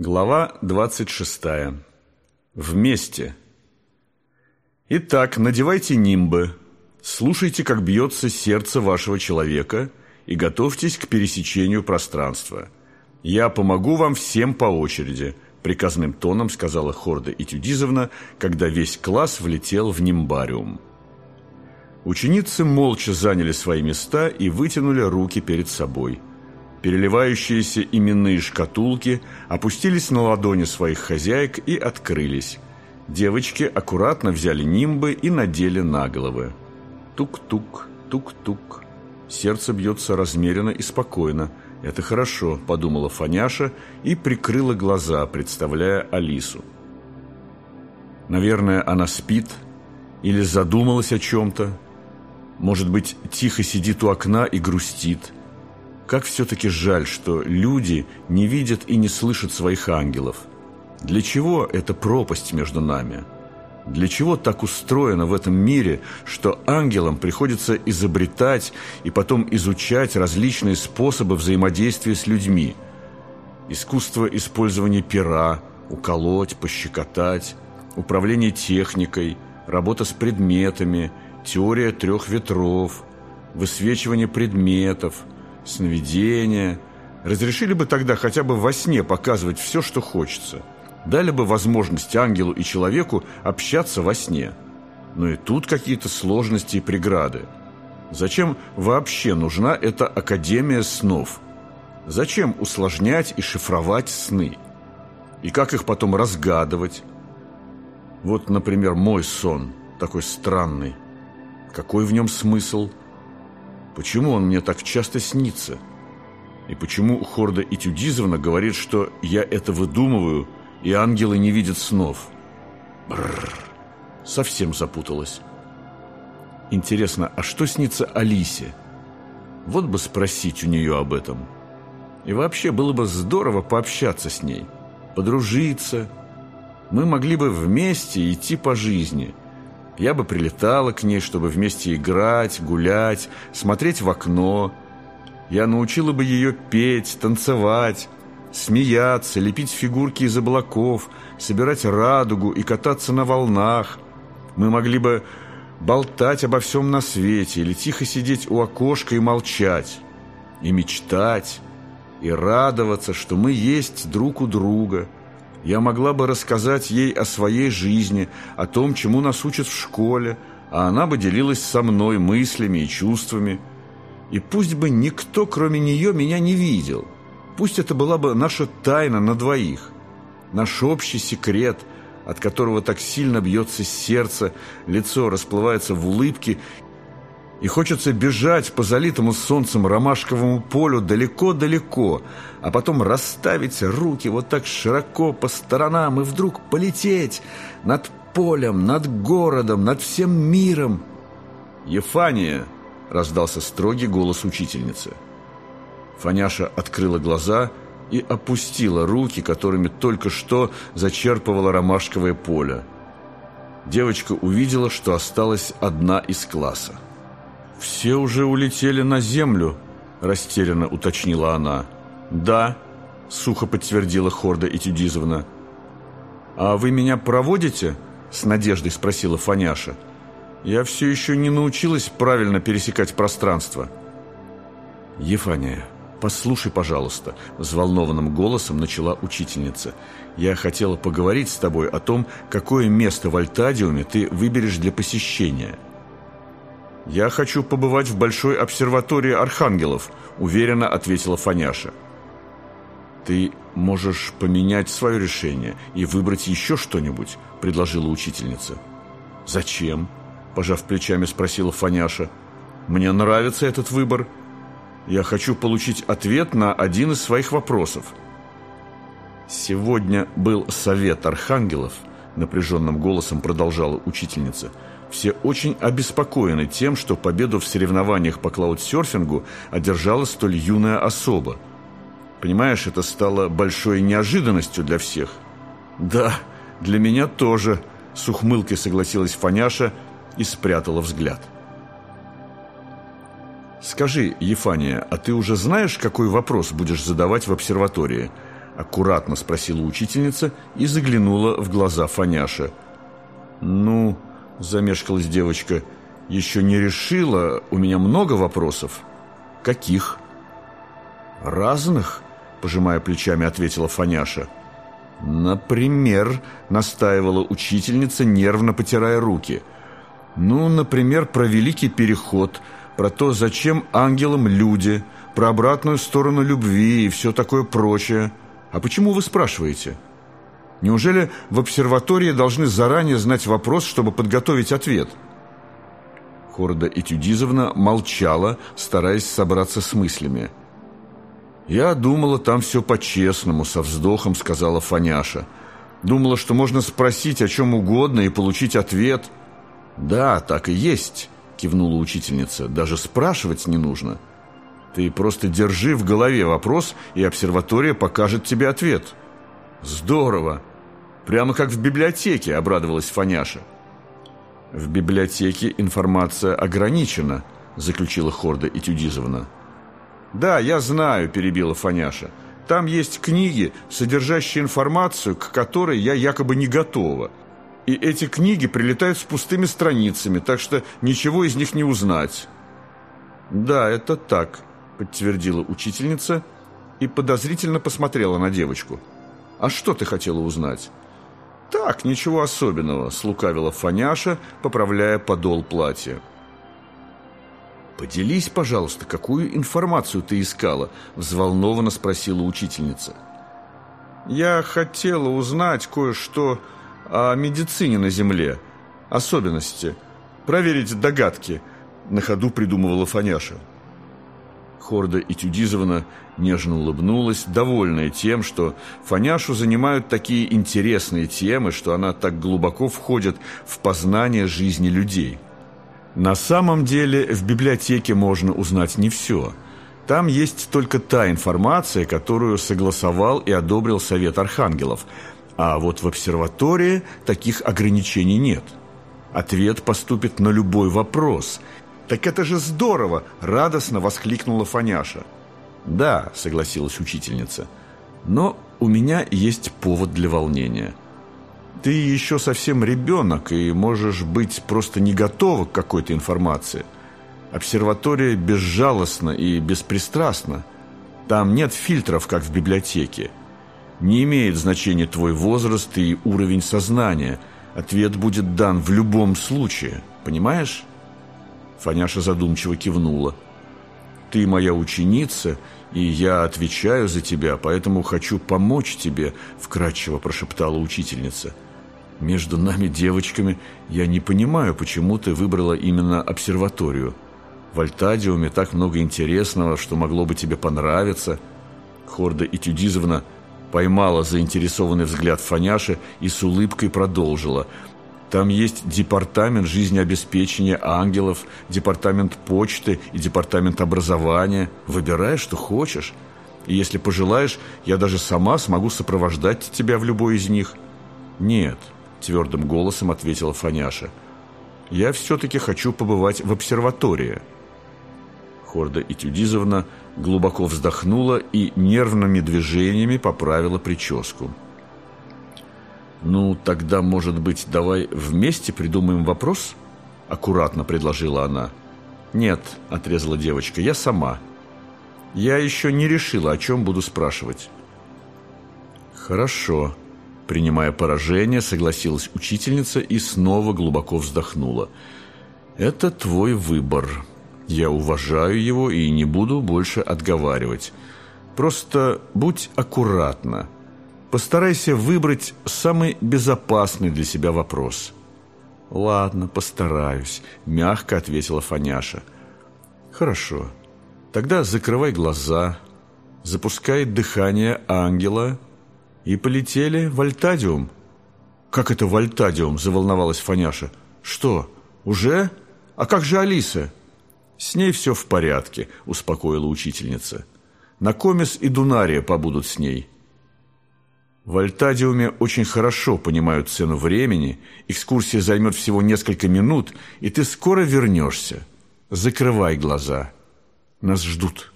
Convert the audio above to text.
Глава 26. Вместе. Итак, надевайте нимбы, слушайте, как бьется сердце вашего человека и готовьтесь к пересечению пространства. Я помогу вам всем по очереди, приказным тоном сказала Хорда Этюдизовна, когда весь класс влетел в нимбариум. Ученицы молча заняли свои места и вытянули руки перед собой – Переливающиеся именные шкатулки опустились на ладони своих хозяек и открылись. Девочки аккуратно взяли нимбы и надели на головы. Тук-тук, тук-тук. Сердце бьется размеренно и спокойно. «Это хорошо», – подумала Фаняша и прикрыла глаза, представляя Алису. Наверное, она спит или задумалась о чем-то. Может быть, тихо сидит у окна и грустит – как все-таки жаль, что люди не видят и не слышат своих ангелов. Для чего эта пропасть между нами? Для чего так устроено в этом мире, что ангелам приходится изобретать и потом изучать различные способы взаимодействия с людьми? Искусство использования пера, уколоть, пощекотать, управление техникой, работа с предметами, теория трех ветров, высвечивание предметов – сновидения. Разрешили бы тогда хотя бы во сне показывать все, что хочется. Дали бы возможность ангелу и человеку общаться во сне. Но и тут какие-то сложности и преграды. Зачем вообще нужна эта Академия снов? Зачем усложнять и шифровать сны? И как их потом разгадывать? Вот, например, мой сон, такой странный. Какой в нем смысл? Почему он мне так часто снится? И почему Хорда Этюдизовна говорит, что я это выдумываю, и ангелы не видят снов? Бррр, совсем запуталась. Интересно, а что снится Алисе? Вот бы спросить у нее об этом. И вообще было бы здорово пообщаться с ней, подружиться. Мы могли бы вместе идти по жизни – я бы прилетала к ней, чтобы вместе играть, гулять, смотреть в окно. Я научила бы ее петь, танцевать, смеяться, лепить фигурки из облаков, собирать радугу и кататься на волнах. Мы могли бы болтать обо всем на свете или тихо сидеть у окошка и молчать, и мечтать, и радоваться, что мы есть друг у друга – я могла бы рассказать ей о своей жизни, о том, чему нас учат в школе, а она бы делилась со мной мыслями и чувствами. И пусть бы никто, кроме нее, меня не видел. Пусть это была бы наша тайна на двоих, наш общий секрет, от которого так сильно бьется сердце, лицо расплывается в улыбке, и хочется бежать по залитому солнцем ромашковому полю далеко-далеко, а потом расставить руки вот так широко по сторонам и вдруг полететь над полем, над городом, над всем миром. «Ефания!» — раздался строгий голос учительницы. Фаняша открыла глаза и опустила руки, которыми только что зачерпывала ромашковое поле. Девочка увидела, что осталась одна из класса. «Все уже улетели на землю», – растерянно уточнила она. «Да», – сухо подтвердила Хорда Этюдизовна. «А вы меня проводите?» – с надеждой спросила Фаняша. «Я все еще не научилась правильно пересекать пространство». «Ефания, послушай, пожалуйста», – взволнованным голосом начала учительница. «Я хотела поговорить с тобой о том, какое место в Альтадиуме ты выберешь для посещения». «Я хочу побывать в Большой обсерватории архангелов», – уверенно ответила Фаняша. «Ты можешь поменять свое решение и выбрать еще что-нибудь», – предложила учительница. «Зачем?» – пожав плечами, спросила Фаняша. «Мне нравится этот выбор. Я хочу получить ответ на один из своих вопросов». «Сегодня был совет архангелов», – напряженным голосом продолжала учительница – все очень обеспокоены тем, что победу в соревнованиях по клаудсерфингу одержала столь юная особа. Понимаешь, это стало большой неожиданностью для всех. Да, для меня тоже, с ухмылкой согласилась Фаняша и спрятала взгляд. Скажи, Ефания, а ты уже знаешь, какой вопрос будешь задавать в обсерватории? Аккуратно спросила учительница и заглянула в глаза Фаняша. «Ну...» – замешкалась девочка. «Еще не решила. У меня много вопросов». «Каких?» «Разных?» – пожимая плечами, ответила Фаняша. «Например», – настаивала учительница, нервно потирая руки. «Ну, например, про Великий Переход, про то, зачем ангелам люди, про обратную сторону любви и все такое прочее. А почему вы спрашиваете?» Неужели в обсерватории должны заранее знать вопрос, чтобы подготовить ответ? Хорда Этюдизовна молчала, стараясь собраться с мыслями. «Я думала, там все по-честному», — со вздохом сказала Фаняша. «Думала, что можно спросить о чем угодно и получить ответ». «Да, так и есть», — кивнула учительница. «Даже спрашивать не нужно. Ты просто держи в голове вопрос, и обсерватория покажет тебе ответ». «Здорово! Прямо как в библиотеке», — обрадовалась Фаняша. «В библиотеке информация ограничена», — заключила Хорда Этюдизовна. «Да, я знаю», — перебила Фаняша. «Там есть книги, содержащие информацию, к которой я якобы не готова. И эти книги прилетают с пустыми страницами, так что ничего из них не узнать». «Да, это так», — подтвердила учительница и подозрительно посмотрела на девочку. «А что ты хотела узнать?» «Так, ничего особенного», — слукавила Фаняша, поправляя подол платья. «Поделись, пожалуйста, какую информацию ты искала?» — взволнованно спросила учительница. «Я хотела узнать кое-что о медицине на Земле, особенности, проверить догадки», — на ходу придумывала Фаняша. Хорда Этюдизовна нежно улыбнулась, довольная тем, что Фаняшу занимают такие интересные темы, что она так глубоко входит в познание жизни людей. На самом деле в библиотеке можно узнать не все. Там есть только та информация, которую согласовал и одобрил Совет Архангелов, а вот в обсерватории таких ограничений нет. Ответ поступит на любой вопрос – «Так это же здорово!» – радостно воскликнула Фаняша. «Да», – согласилась учительница, – «но у меня есть повод для волнения. Ты еще совсем ребенок и можешь быть просто не готова к какой-то информации. Обсерватория безжалостна и беспристрастна. Там нет фильтров, как в библиотеке. Не имеет значения твой возраст и уровень сознания. Ответ будет дан в любом случае. Понимаешь?» Фаняша задумчиво кивнула. «Ты моя ученица, и я отвечаю за тебя, поэтому хочу помочь тебе», — вкратчиво прошептала учительница. «Между нами, девочками, я не понимаю, почему ты выбрала именно обсерваторию. В Альтадиуме так много интересного, что могло бы тебе понравиться». Хорда Этюдизовна поймала заинтересованный взгляд Фаняши и с улыбкой продолжила — там есть департамент жизнеобеспечения ангелов, департамент почты и департамент образования. Выбирай, что хочешь. И если пожелаешь, я даже сама смогу сопровождать тебя в любой из них». «Нет», – твердым голосом ответила Фаняша. «Я все-таки хочу побывать в обсерватории». Хорда Этюдизовна глубоко вздохнула и нервными движениями поправила прическу. «Ну, тогда, может быть, давай вместе придумаем вопрос?» Аккуратно предложила она. «Нет», — отрезала девочка, — «я сама. Я еще не решила, о чем буду спрашивать». «Хорошо», — принимая поражение, согласилась учительница и снова глубоко вздохнула. «Это твой выбор. Я уважаю его и не буду больше отговаривать. Просто будь аккуратна». Постарайся выбрать самый безопасный для себя вопрос. «Ладно, постараюсь», – мягко ответила Фаняша. «Хорошо. Тогда закрывай глаза, запускай дыхание ангела и полетели в Альтадиум». «Как это в Альтадиум?» – заволновалась Фаняша. «Что, уже? А как же Алиса?» «С ней все в порядке», – успокоила учительница. «Накомис и Дунария побудут с ней». В Альтадиуме очень хорошо понимают цену времени, экскурсия займет всего несколько минут, и ты скоро вернешься. Закрывай глаза. Нас ждут.